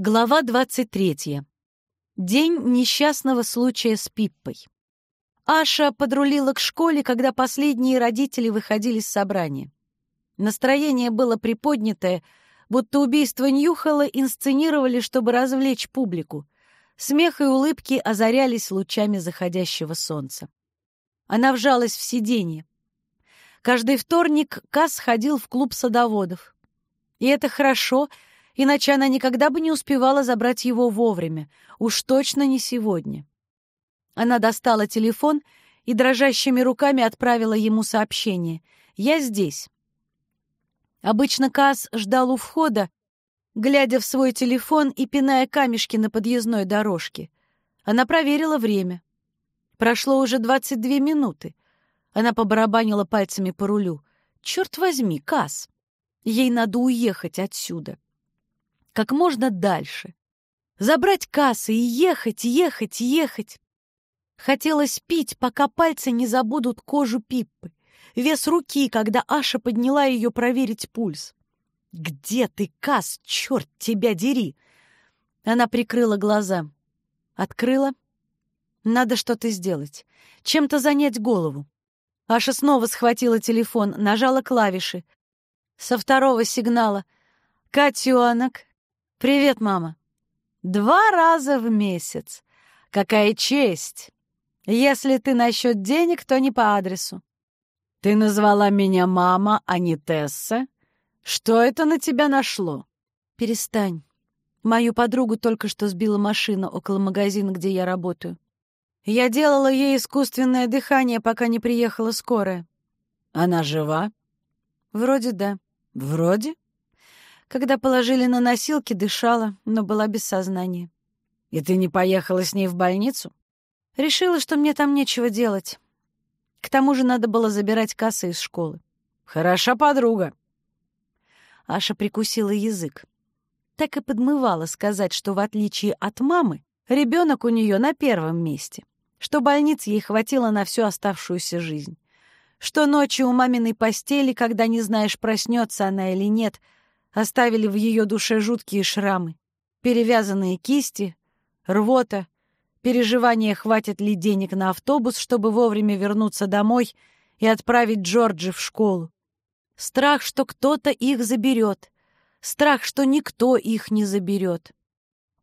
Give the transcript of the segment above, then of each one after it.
Глава 23. День несчастного случая с Пиппой. Аша подрулила к школе, когда последние родители выходили с собрания. Настроение было приподнятое, будто убийство Ньюхола инсценировали, чтобы развлечь публику. Смех и улыбки озарялись лучами заходящего солнца. Она вжалась в сиденье. Каждый вторник Касс ходил в клуб садоводов. И это хорошо — иначе она никогда бы не успевала забрать его вовремя, уж точно не сегодня. Она достала телефон и дрожащими руками отправила ему сообщение. «Я здесь». Обычно Каз ждал у входа, глядя в свой телефон и пиная камешки на подъездной дорожке. Она проверила время. Прошло уже 22 минуты. Она побарабанила пальцами по рулю. «Черт возьми, Каз, ей надо уехать отсюда» как можно дальше. Забрать кассы и ехать, ехать, ехать. Хотелось пить, пока пальцы не забудут кожу Пиппы, вес руки, когда Аша подняла ее проверить пульс. «Где ты, Кас? Черт тебя дери!» Она прикрыла глаза. Открыла. Надо что-то сделать. Чем-то занять голову. Аша снова схватила телефон, нажала клавиши. Со второго сигнала. «Катюанок, «Привет, мама». «Два раза в месяц. Какая честь! Если ты насчет денег, то не по адресу». «Ты назвала меня мама, а не Тесса? Что это на тебя нашло?» «Перестань. Мою подругу только что сбила машина около магазина, где я работаю. Я делала ей искусственное дыхание, пока не приехала скорая». «Она жива?» «Вроде да». «Вроде?» Когда положили на носилки, дышала, но была без сознания. «И ты не поехала с ней в больницу?» Решила, что мне там нечего делать. К тому же надо было забирать кассы из школы. «Хороша подруга». Аша прикусила язык. Так и подмывала сказать, что в отличие от мамы, ребенок у нее на первом месте, что больниц ей хватило на всю оставшуюся жизнь, что ночью у маминой постели, когда не знаешь, проснется она или нет — оставили в ее душе жуткие шрамы, перевязанные кисти, рвота, переживание, хватит ли денег на автобус, чтобы вовремя вернуться домой и отправить Джорджи в школу. Страх, что кто-то их заберет. Страх, что никто их не заберет.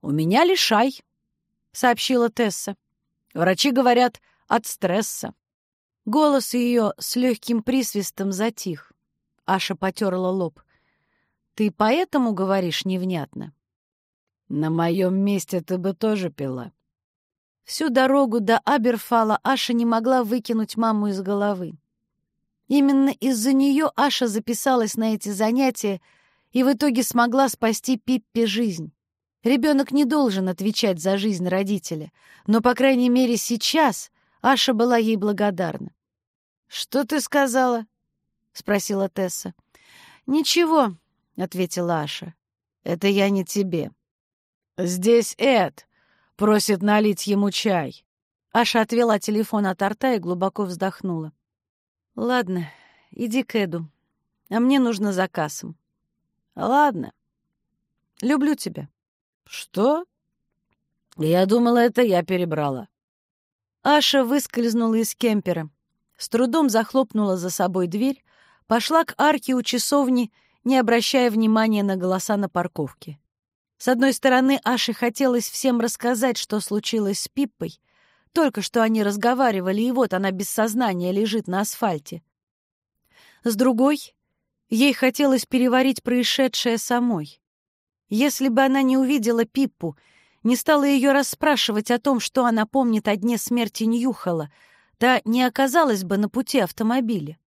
«У меня лишай», — сообщила Тесса. «Врачи говорят, от стресса». Голос ее с легким присвистом затих. Аша потерла лоб. Ты поэтому говоришь невнятно? На моем месте ты бы тоже пила. Всю дорогу до Аберфала Аша не могла выкинуть маму из головы. Именно из-за нее Аша записалась на эти занятия и в итоге смогла спасти Пиппе жизнь. Ребенок не должен отвечать за жизнь родителя, но, по крайней мере, сейчас Аша была ей благодарна. «Что ты сказала?» — спросила Тесса. «Ничего», — ответила Аша. «Это я не тебе». «Здесь Эд просит налить ему чай». Аша отвела телефон от рта и глубоко вздохнула. «Ладно, иди к Эду, а мне нужно за кассом». «Ладно. Люблю тебя». «Что?» «Я думала, это я перебрала». Аша выскользнула из кемпера, с трудом захлопнула за собой дверь, пошла к арке у часовни не обращая внимания на голоса на парковке. С одной стороны, Аше хотелось всем рассказать, что случилось с Пиппой. Только что они разговаривали, и вот она без сознания лежит на асфальте. С другой, ей хотелось переварить происшедшее самой. Если бы она не увидела Пиппу, не стала ее расспрашивать о том, что она помнит о дне смерти Ньюхала, та не оказалась бы на пути автомобиля.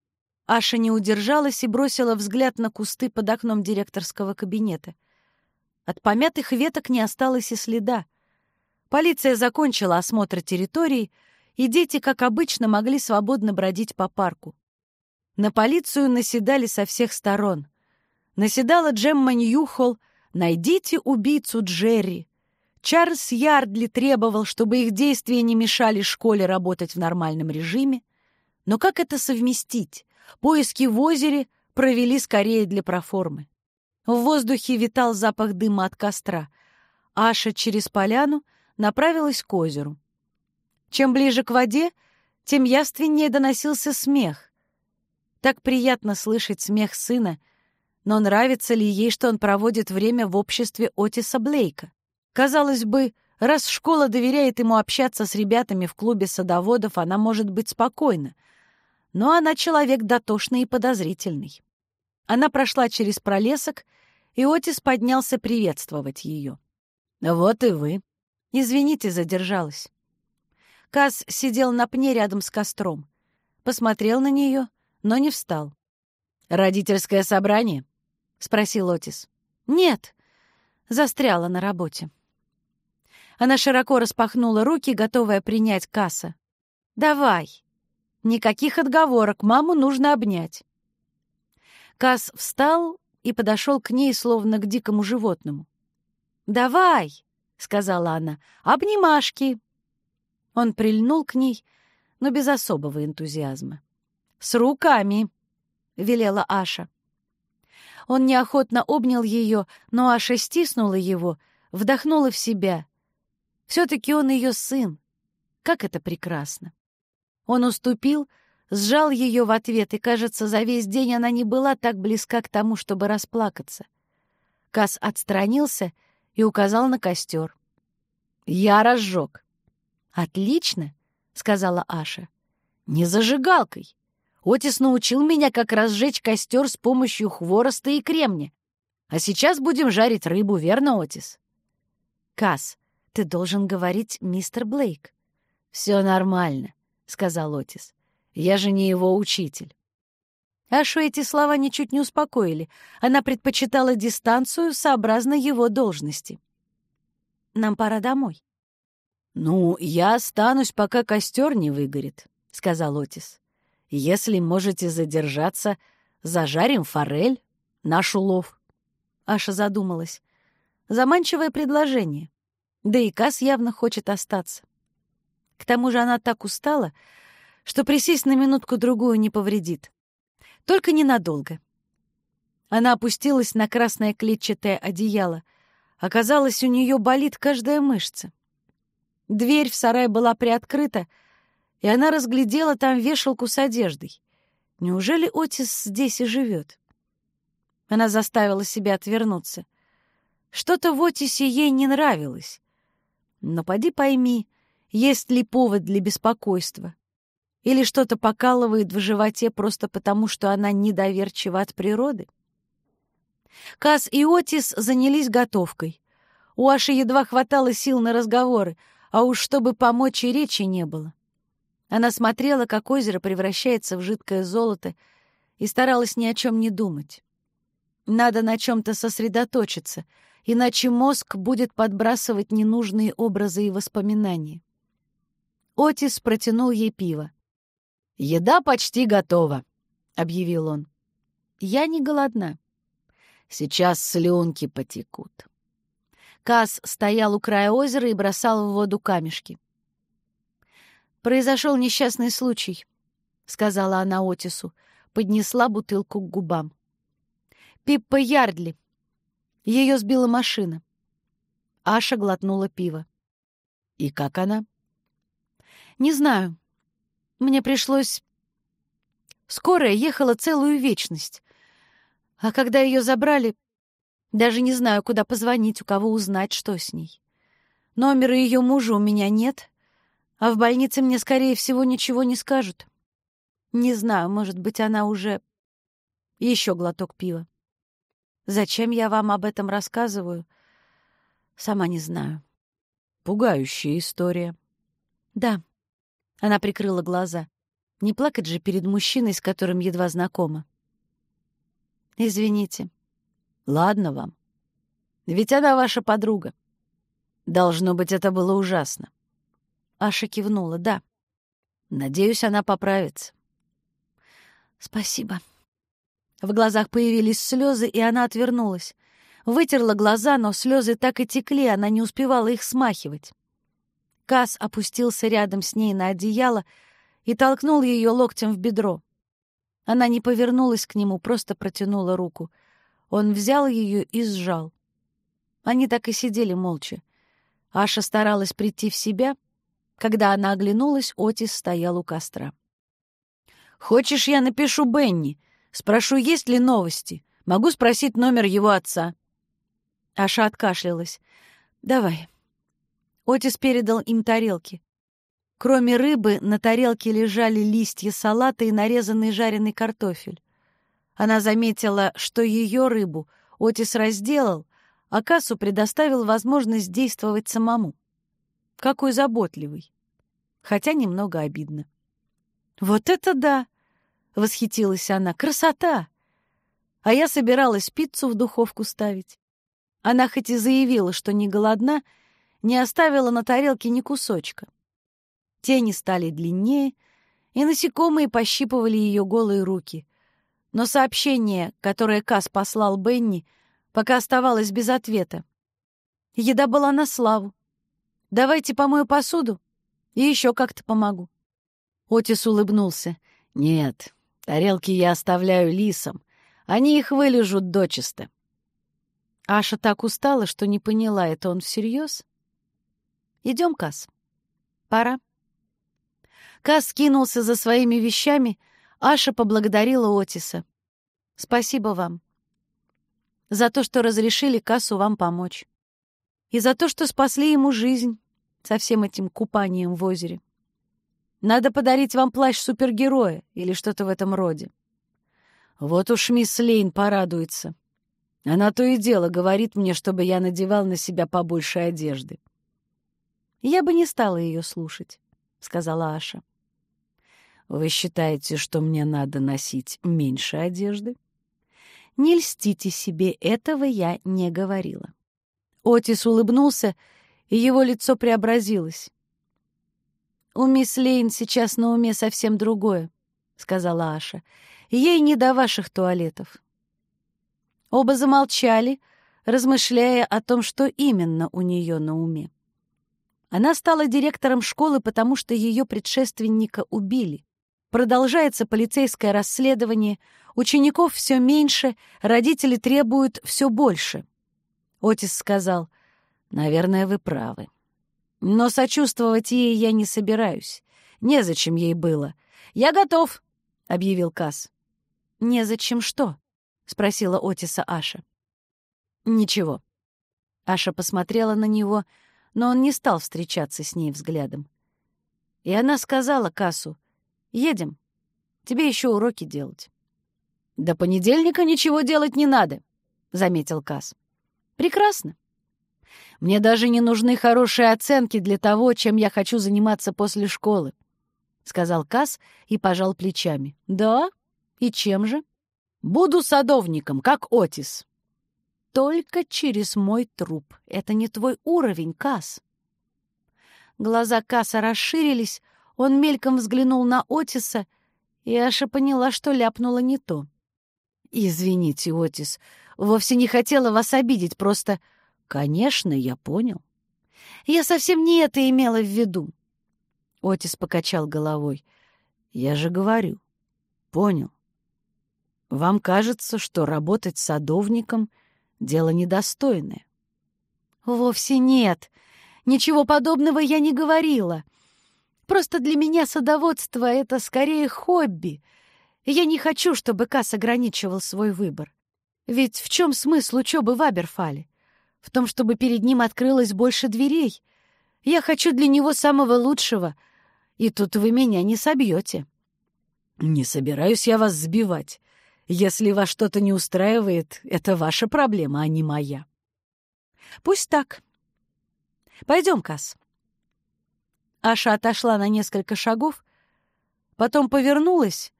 Аша не удержалась и бросила взгляд на кусты под окном директорского кабинета. От помятых веток не осталось и следа. Полиция закончила осмотр территории, и дети, как обычно, могли свободно бродить по парку. На полицию наседали со всех сторон. Наседала Джемма Ньюхолл «Найдите убийцу Джерри». Чарльз Ярдли требовал, чтобы их действия не мешали школе работать в нормальном режиме. Но как это совместить? Поиски в озере провели скорее для проформы. В воздухе витал запах дыма от костра. Аша через поляну направилась к озеру. Чем ближе к воде, тем явственнее доносился смех. Так приятно слышать смех сына, но нравится ли ей, что он проводит время в обществе Отиса Блейка? Казалось бы, раз школа доверяет ему общаться с ребятами в клубе садоводов, она может быть спокойна. Но она человек дотошный и подозрительный. Она прошла через пролесок, и Отис поднялся приветствовать ее. «Вот и вы. Извините, задержалась». Каз сидел на пне рядом с костром. Посмотрел на нее, но не встал. «Родительское собрание?» — спросил Отис. «Нет», — застряла на работе. Она широко распахнула руки, готовая принять касса. «Давай!» «Никаких отговорок, маму нужно обнять». Касс встал и подошел к ней, словно к дикому животному. «Давай!» — сказала она. «Обнимашки!» Он прильнул к ней, но без особого энтузиазма. «С руками!» — велела Аша. Он неохотно обнял ее, но Аша стиснула его, вдохнула в себя. Все-таки он ее сын. Как это прекрасно! Он уступил, сжал ее в ответ, и, кажется, за весь день она не была так близка к тому, чтобы расплакаться. Кас отстранился и указал на костер. «Я разжег». «Отлично», — сказала Аша. «Не зажигалкой. Отис научил меня, как разжечь костер с помощью хвороста и кремня. А сейчас будем жарить рыбу, верно, Отис?» «Кас, ты должен говорить мистер Блейк». «Все нормально», — сказал Отис. «Я же не его учитель». Ашу эти слова ничуть не успокоили. Она предпочитала дистанцию сообразно его должности. «Нам пора домой». «Ну, я останусь, пока костер не выгорит», — сказал Отис. «Если можете задержаться, зажарим форель, наш улов». Аша задумалась. Заманчивое предложение. Да и Кас явно хочет остаться. К тому же она так устала, что присесть на минутку-другую не повредит. Только ненадолго. Она опустилась на красное клетчатое одеяло. Оказалось, у нее болит каждая мышца. Дверь в сарай была приоткрыта, и она разглядела там вешалку с одеждой. Неужели Отис здесь и живет? Она заставила себя отвернуться. Что-то в Отисе ей не нравилось. Но поди пойми, есть ли повод для беспокойства. Или что-то покалывает в животе просто потому, что она недоверчива от природы. Кас и Отис занялись готовкой. У Аши едва хватало сил на разговоры, а уж чтобы помочь и речи не было. Она смотрела, как озеро превращается в жидкое золото, и старалась ни о чем не думать. Надо на чем-то сосредоточиться, иначе мозг будет подбрасывать ненужные образы и воспоминания. Отис протянул ей пиво. «Еда почти готова», — объявил он. «Я не голодна. Сейчас слюнки потекут». Кас стоял у края озера и бросал в воду камешки. «Произошел несчастный случай», — сказала она Отису, поднесла бутылку к губам. «Пиппа Ярдли. Ее сбила машина». Аша глотнула пиво. «И как она?» «Не знаю. Мне пришлось...» Скорая ехала целую вечность. А когда ее забрали, даже не знаю, куда позвонить, у кого узнать, что с ней. Номера ее мужа у меня нет, а в больнице мне, скорее всего, ничего не скажут. Не знаю, может быть, она уже... Еще глоток пива. Зачем я вам об этом рассказываю? Сама не знаю. Пугающая история. Да. Она прикрыла глаза. Не плакать же перед мужчиной, с которым едва знакома. Извините. Ладно вам. Ведь она ваша подруга. Должно быть, это было ужасно. Аша кивнула. Да. Надеюсь, она поправится. Спасибо. В глазах появились слезы, и она отвернулась. Вытерла глаза, но слезы так и текли, она не успевала их смахивать. Кас опустился рядом с ней на одеяло и толкнул ее локтем в бедро. Она не повернулась к нему, просто протянула руку — он взял ее и сжал. Они так и сидели молча. Аша старалась прийти в себя. Когда она оглянулась, Отис стоял у костра. «Хочешь, я напишу Бенни? Спрошу, есть ли новости? Могу спросить номер его отца». Аша откашлялась. «Давай». Отис передал им тарелки. Кроме рыбы, на тарелке лежали листья салата и нарезанный жареный картофель. Она заметила, что ее рыбу Отис разделал, а Кассу предоставил возможность действовать самому. Какой заботливый. Хотя немного обидно. «Вот это да!» — восхитилась она. «Красота!» А я собиралась пиццу в духовку ставить. Она хоть и заявила, что не голодна, не оставила на тарелке ни кусочка. Тени стали длиннее, и насекомые пощипывали ее голые руки. Но сообщение, которое Кас послал Бенни, пока оставалось без ответа. Еда была на славу. «Давайте помою посуду и еще как-то помогу». Отис улыбнулся. «Нет, тарелки я оставляю лисам. Они их вылежут дочисто». Аша так устала, что не поняла, это он всерьез. «Идем, Кас. Пора». Кас скинулся за своими вещами, Аша поблагодарила Отиса. «Спасибо вам. За то, что разрешили Кассу вам помочь. И за то, что спасли ему жизнь со всем этим купанием в озере. Надо подарить вам плащ супергероя или что-то в этом роде. Вот уж мисс Лейн порадуется. Она то и дело говорит мне, чтобы я надевал на себя побольше одежды. «Я бы не стала ее слушать», — сказала Аша. Вы считаете, что мне надо носить меньше одежды? Не льстите себе, этого я не говорила. Отис улыбнулся, и его лицо преобразилось. «У мисс Лейн сейчас на уме совсем другое», — сказала Аша. «Ей не до ваших туалетов». Оба замолчали, размышляя о том, что именно у нее на уме. Она стала директором школы, потому что ее предшественника убили. Продолжается полицейское расследование, учеников все меньше, родители требуют все больше. Отис сказал, «Наверное, вы правы. Но сочувствовать ей я не собираюсь. Незачем ей было. Я готов», — объявил Касс. «Незачем что?» — спросила Отиса Аша. «Ничего». Аша посмотрела на него, но он не стал встречаться с ней взглядом. И она сказала Кассу, Едем. Тебе еще уроки делать». «До понедельника ничего делать не надо», — заметил Кас. «Прекрасно. Мне даже не нужны хорошие оценки для того, чем я хочу заниматься после школы», — сказал Кас и пожал плечами. «Да? И чем же?» «Буду садовником, как Отис». «Только через мой труп. Это не твой уровень, Кас». Глаза Каса расширились, он мельком взглянул на Отиса, и Аша поняла, что ляпнула не то. «Извините, Отис, вовсе не хотела вас обидеть, просто...» «Конечно, я понял. Я совсем не это имела в виду». Отис покачал головой. «Я же говорю. Понял. Вам кажется, что работать садовником — дело недостойное?» «Вовсе нет. Ничего подобного я не говорила. Просто для меня садоводство — это скорее хобби. Я не хочу, чтобы Касс ограничивал свой выбор. Ведь в чем смысл учебы в Аберфале? В том, чтобы перед ним открылось больше дверей. Я хочу для него самого лучшего, и тут вы меня не собьете. Не собираюсь я вас сбивать. Если вас что-то не устраивает, это ваша проблема, а не моя. Пусть так. Пойдем, Касс. Аша отошла на несколько шагов, потом повернулась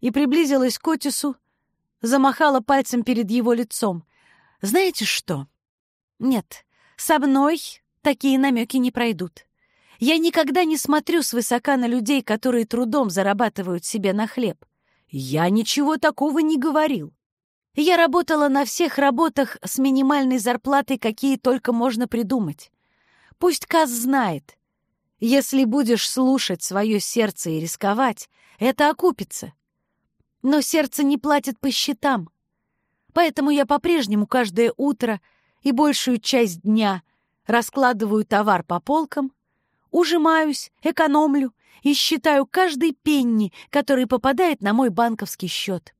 и приблизилась к Отису, замахала пальцем перед его лицом. «Знаете что? Нет, со мной такие намеки не пройдут. Я никогда не смотрю свысока на людей, которые трудом зарабатывают себе на хлеб. Я ничего такого не говорил. Я работала на всех работах с минимальной зарплатой, какие только можно придумать. Пусть Каз знает, если будешь слушать свое сердце и рисковать, это окупится. Но сердце не платит по счетам. Поэтому я по-прежнему каждое утро и большую часть дня Раскладываю товар по полкам, ужимаюсь, экономлю и считаю каждый пенни, который попадает на мой банковский счет.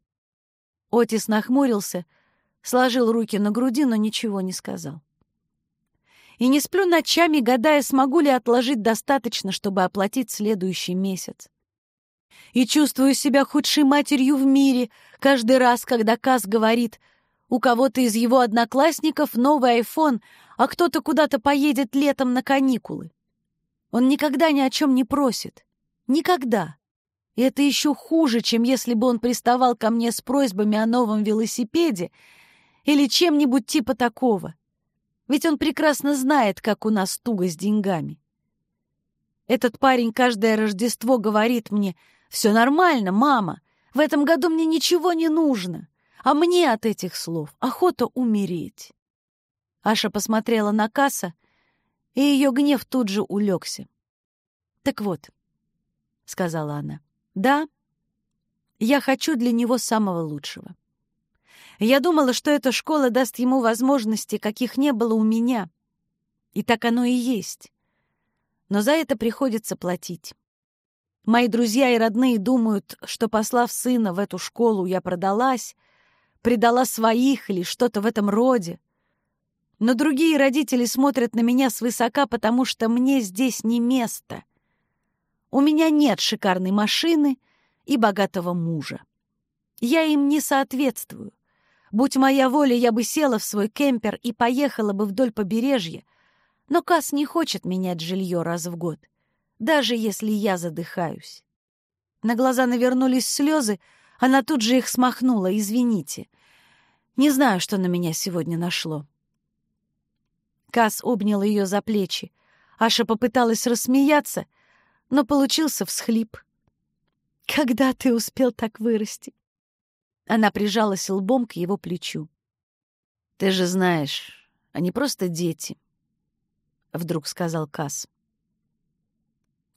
Отис нахмурился, сложил руки на груди, но ничего не сказал. И не сплю ночами, гадая, смогу ли отложить достаточно, чтобы оплатить следующий месяц. И чувствую себя худшей матерью в мире каждый раз, когда Кас говорит, у кого-то из его одноклассников новый айфон, а кто-то куда-то поедет летом на каникулы. Он никогда ни о чем не просит. Никогда. И это еще хуже, чем если бы он приставал ко мне с просьбами о новом велосипеде или чем-нибудь типа такого. Ведь он прекрасно знает, как у нас туго с деньгами. Этот парень каждое Рождество говорит мне, «Все нормально, мама, в этом году мне ничего не нужно, а мне от этих слов охота умереть». Аша посмотрела на Касса, и ее гнев тут же улегся. «Так вот», — сказала она, — «да, я хочу для него самого лучшего. Я думала, что эта школа даст ему возможности, каких не было у меня. И так оно и есть. Но за это приходится платить. Мои друзья и родные думают, что, послав сына в эту школу, я продалась, предала своих или что-то в этом роде. Но другие родители смотрят на меня свысока, потому что мне здесь не место. У меня нет шикарной машины и богатого мужа. Я им не соответствую. Будь моя воля, я бы села в свой кемпер и поехала бы вдоль побережья, но Кас не хочет менять жилье раз в год, даже если я задыхаюсь. На глаза навернулись слезы, она тут же их смахнула, извините. Не знаю, что на меня сегодня нашло. Кас обнял ее за плечи. Аша попыталась рассмеяться, но получился всхлип. «Когда ты успел так вырасти?» Она прижалась лбом к его плечу. «Ты же знаешь, они просто дети», — вдруг сказал Кас.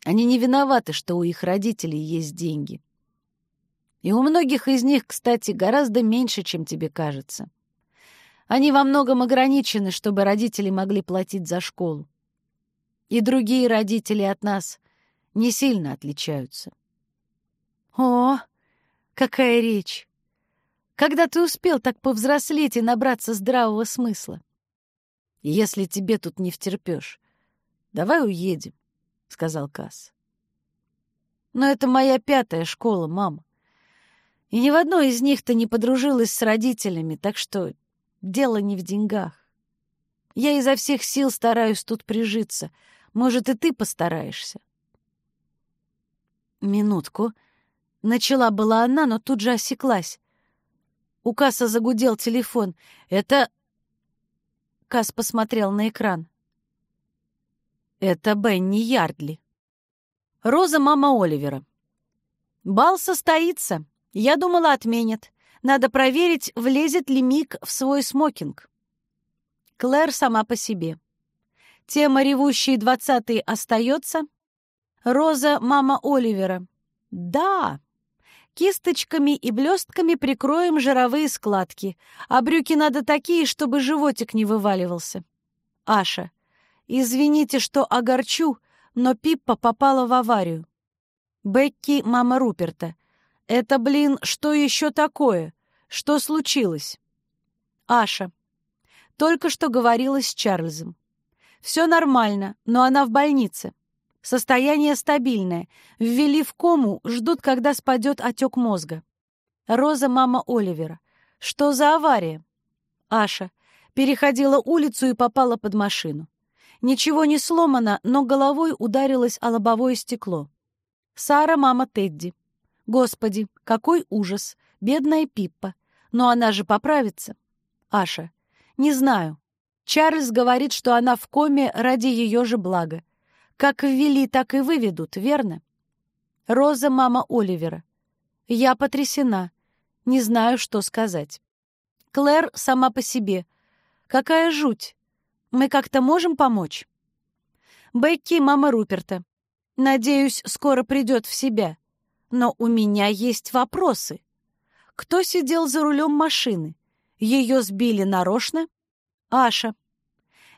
«Они не виноваты, что у их родителей есть деньги. И у многих из них, кстати, гораздо меньше, чем тебе кажется. Они во многом ограничены, чтобы родители могли платить за школу. И другие родители от нас не сильно отличаются». «О, какая речь!» Когда ты успел так повзрослеть и набраться здравого смысла? Если тебе тут не втерпешь, давай уедем, — сказал Касс. Но это моя пятая школа, мама. И ни в одной из них ты не подружилась с родителями, так что дело не в деньгах. Я изо всех сил стараюсь тут прижиться. Может, и ты постараешься. Минутку. Начала была она, но тут же осеклась. У Касса загудел телефон. «Это...» Касс посмотрел на экран. «Это Бенни Ярдли. Роза — мама Оливера. Бал состоится. Я думала, отменят. Надо проверить, влезет ли Мик в свой смокинг. Клэр сама по себе. Тема «Ревущие двадцатые» остается. Роза — мама Оливера. Да, Кисточками и блестками прикроем жировые складки, а брюки надо такие, чтобы животик не вываливался. Аша. Извините, что огорчу, но Пиппа попала в аварию. Бекки, мама Руперта. Это, блин, что еще такое? Что случилось? Аша. Только что говорила с Чарльзом. Все нормально, но она в больнице. Состояние стабильное. Ввели в кому, ждут, когда спадет отек мозга. Роза — мама Оливера. Что за авария? Аша. Переходила улицу и попала под машину. Ничего не сломано, но головой ударилось о лобовое стекло. Сара — мама Тедди. Господи, какой ужас! Бедная Пиппа. Но она же поправится. Аша. Не знаю. Чарльз говорит, что она в коме ради ее же блага. Как ввели, так и выведут, верно? Роза — мама Оливера. Я потрясена. Не знаю, что сказать. Клэр сама по себе. Какая жуть. Мы как-то можем помочь? Бекки — мама Руперта. Надеюсь, скоро придет в себя. Но у меня есть вопросы. Кто сидел за рулем машины? Ее сбили нарочно? Аша.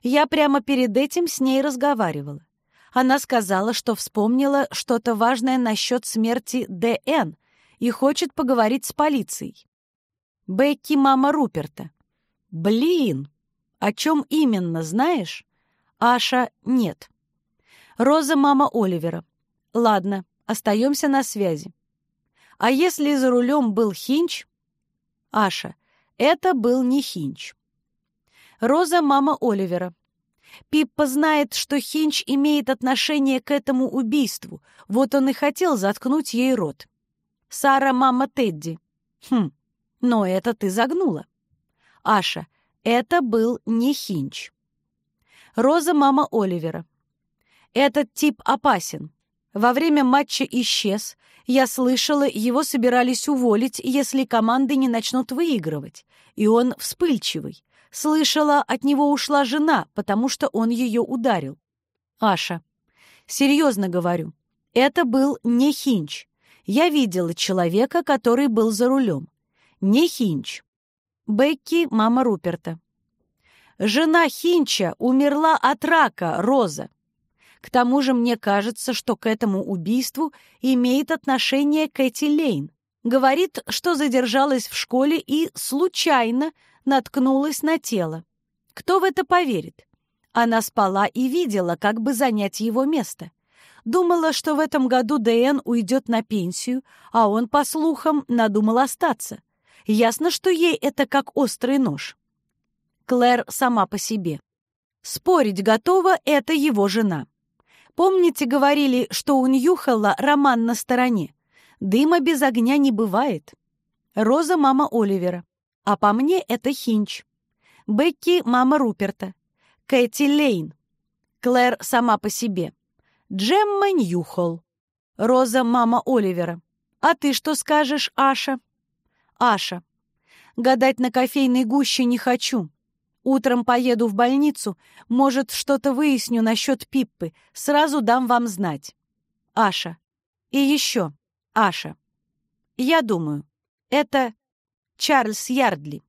Я прямо перед этим с ней разговаривала. Она сказала, что вспомнила что-то важное насчет смерти Д.Н. и хочет поговорить с полицией. Бекки — мама Руперта. Блин! О чем именно, знаешь? Аша — нет. Роза — мама Оливера. Ладно, остаемся на связи. А если за рулем был Хинч? Аша. Это был не Хинч. Роза — мама Оливера. Пиппа знает, что Хинч имеет отношение к этому убийству. Вот он и хотел заткнуть ей рот. Сара — мама Тедди. Хм, но это ты загнула. Аша. Это был не Хинч. Роза — мама Оливера. Этот тип опасен. Во время матча исчез. Я слышала, его собирались уволить, если команды не начнут выигрывать. И он вспыльчивый. Слышала, от него ушла жена, потому что он ее ударил. Аша. Серьезно говорю, это был не Хинч. Я видела человека, который был за рулем. Не Хинч. Бекки, мама Руперта. Жена Хинча умерла от рака, Роза. К тому же мне кажется, что к этому убийству имеет отношение Кэти Лейн. Говорит, что задержалась в школе и случайно наткнулась на тело. Кто в это поверит? Она спала и видела, как бы занять его место. Думала, что в этом году Дэн уйдет на пенсию, а он, по слухам, надумал остаться. Ясно, что ей это как острый нож. Клэр сама по себе. Спорить готова — это его жена. Помните, говорили, что у Ньюхелла роман на стороне? Дыма без огня не бывает. Роза — мама Оливера. А по мне это Хинч. Бекки — мама Руперта. Кэти Лейн. Клэр сама по себе. Джемма Ньюхолл. Роза — мама Оливера. А ты что скажешь, Аша? Аша. Гадать на кофейной гуще не хочу. Утром поеду в больницу, может, что-то выясню насчет Пиппы, сразу дам вам знать. Аша. И еще, Аша. Я думаю, это Чарльз Ярдли.